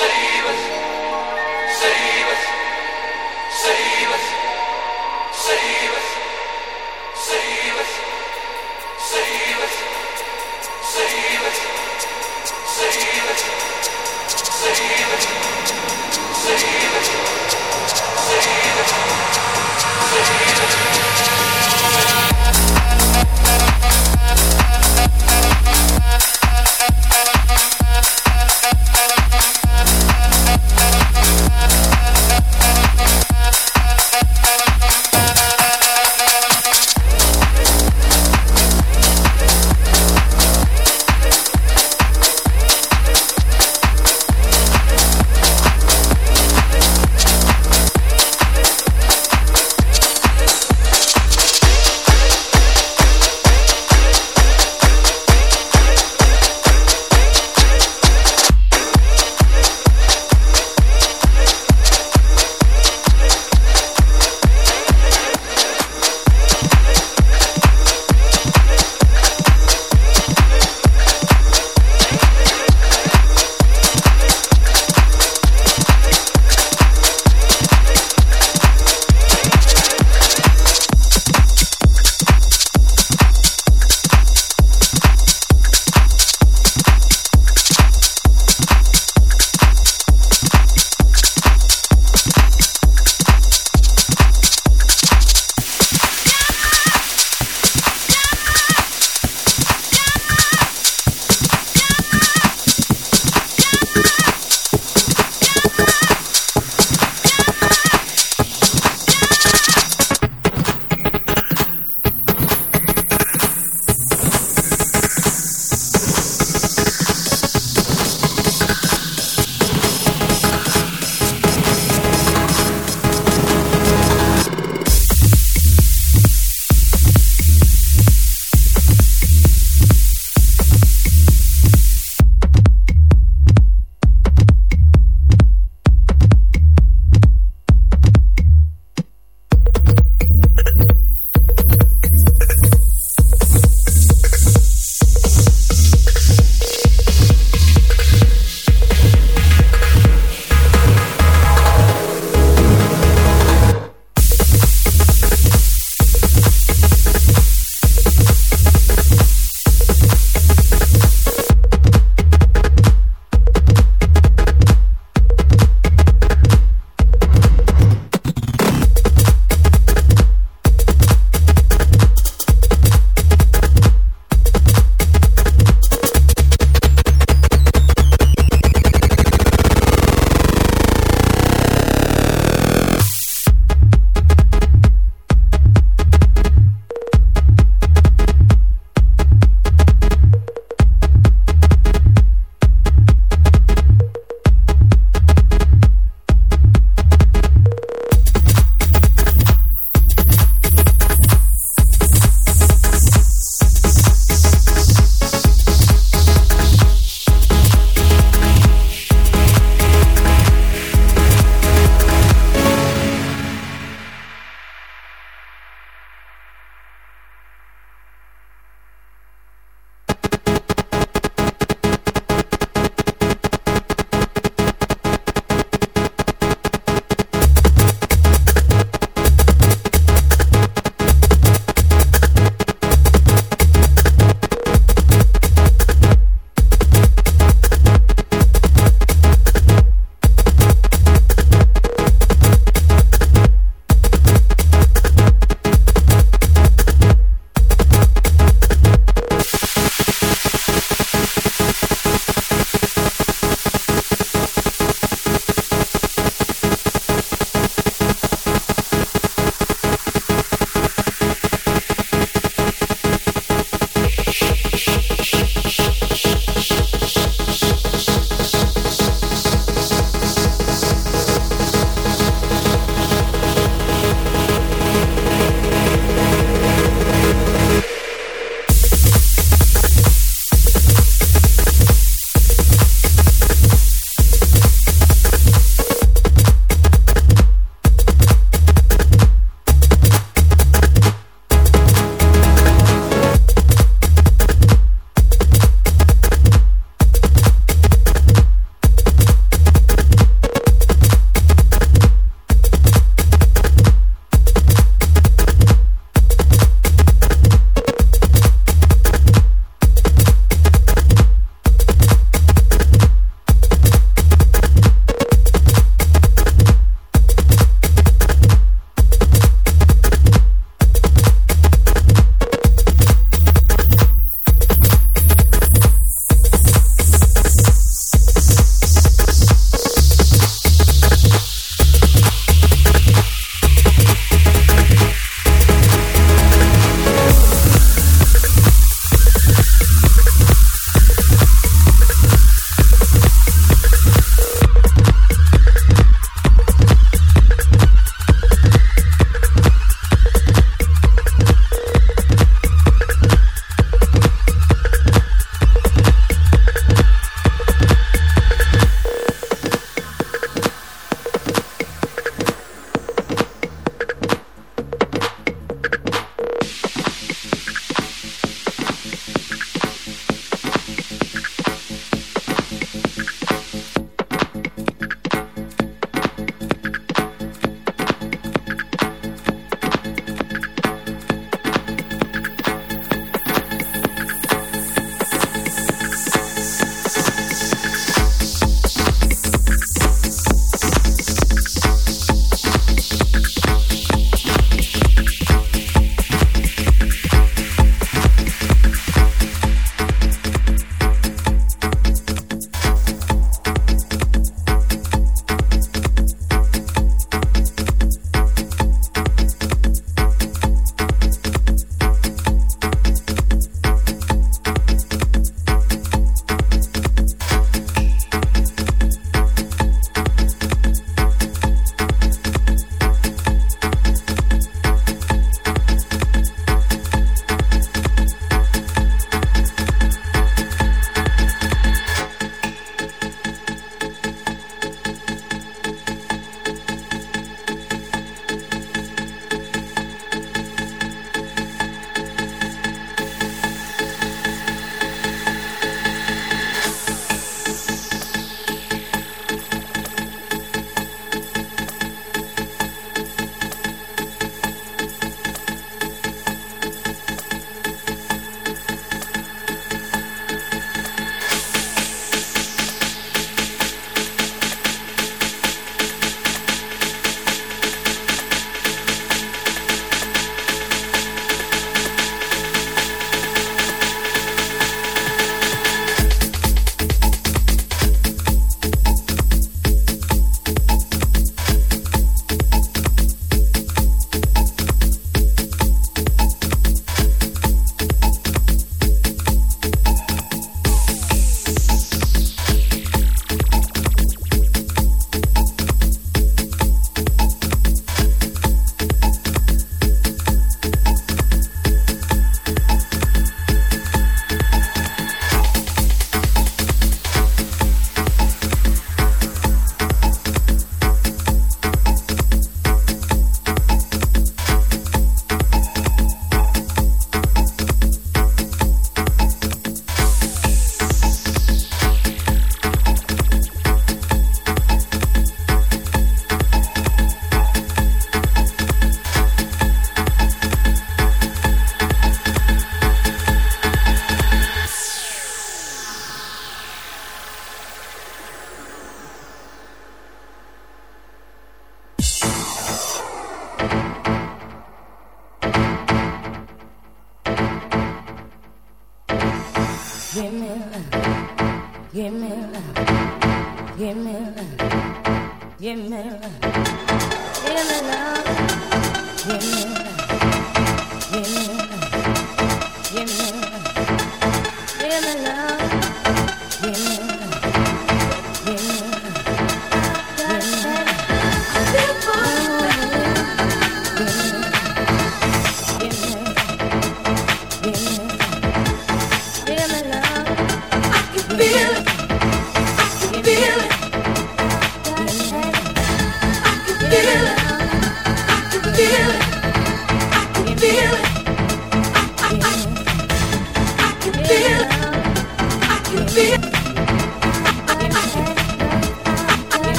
city.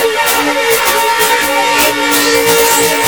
Thank you.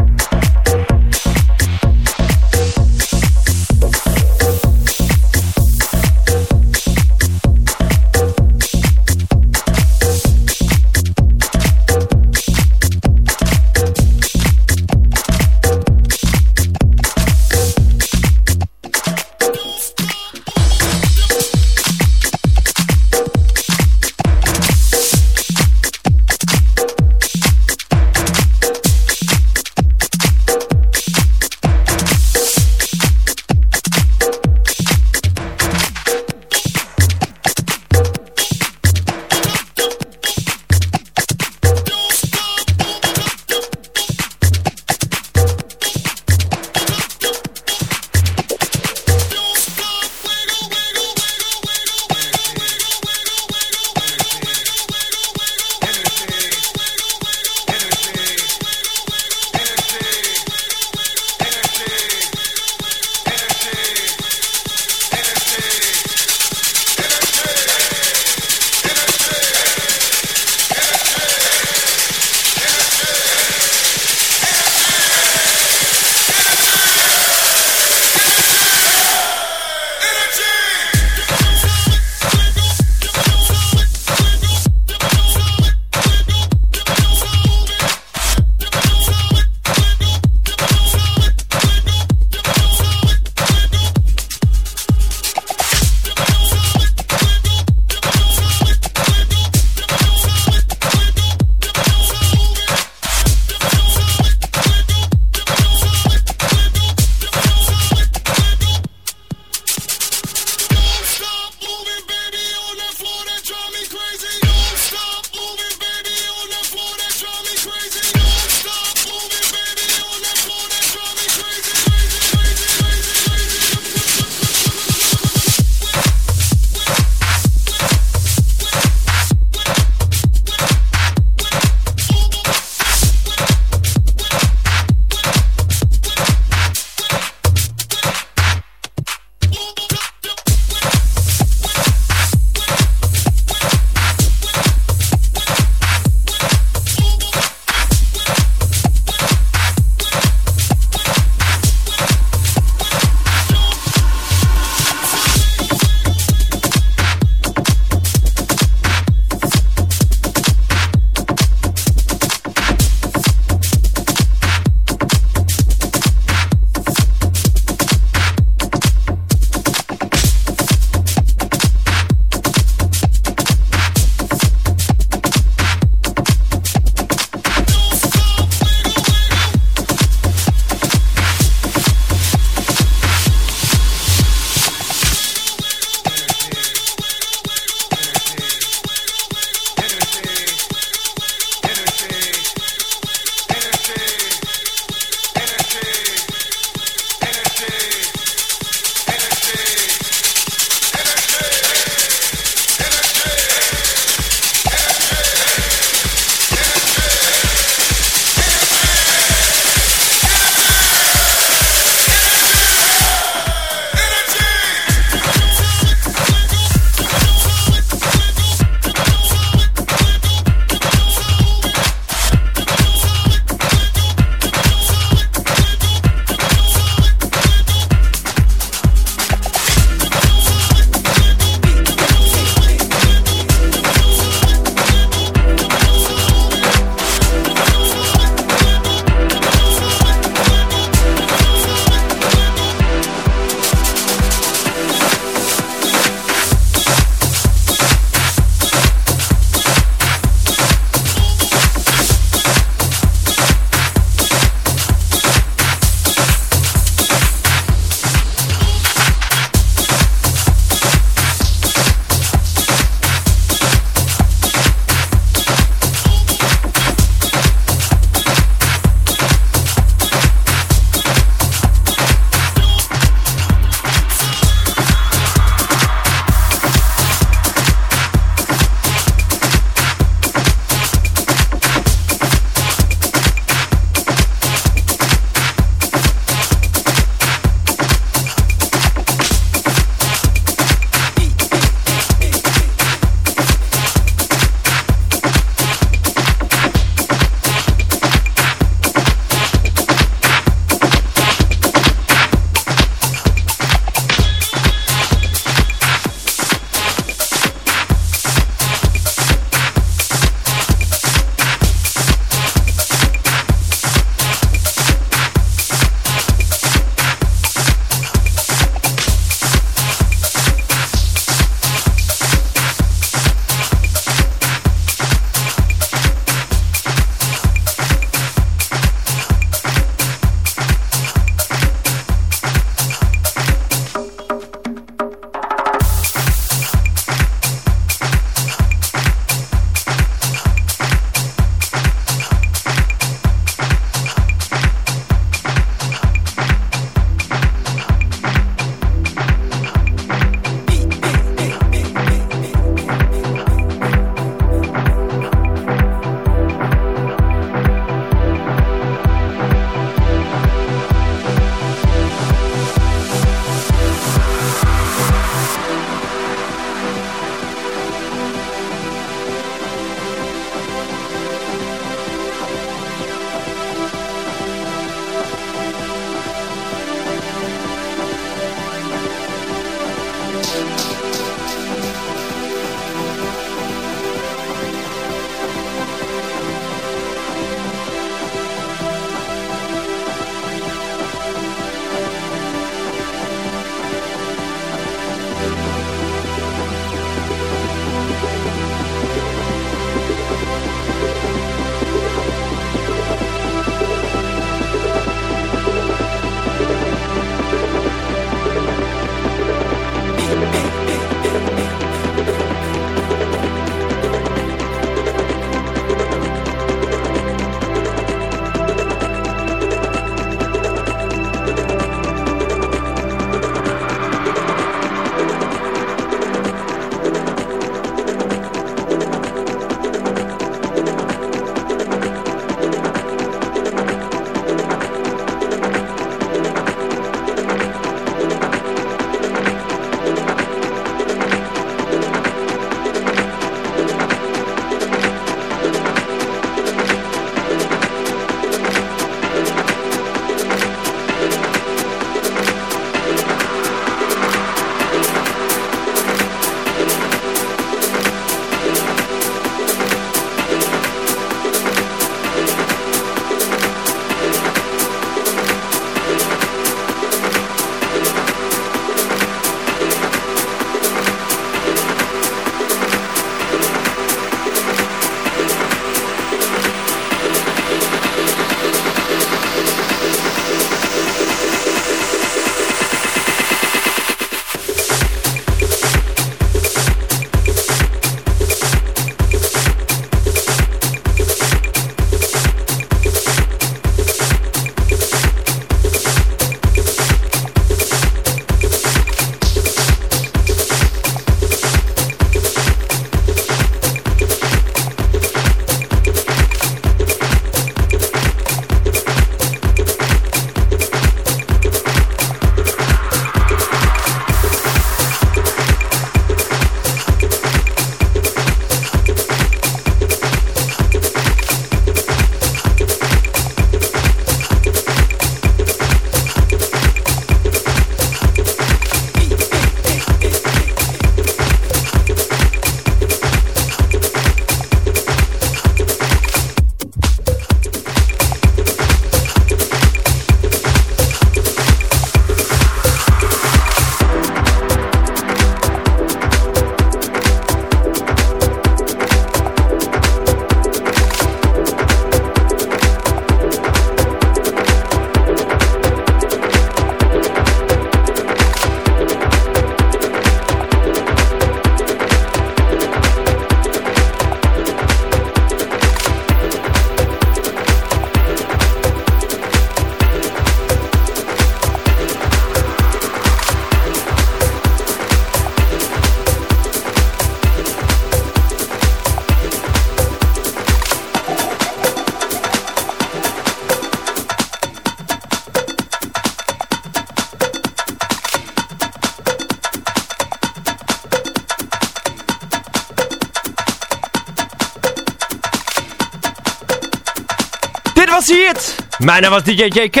Mijn naam was DJ JK.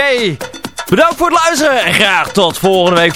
Bedankt voor het luisteren en graag tot volgende week.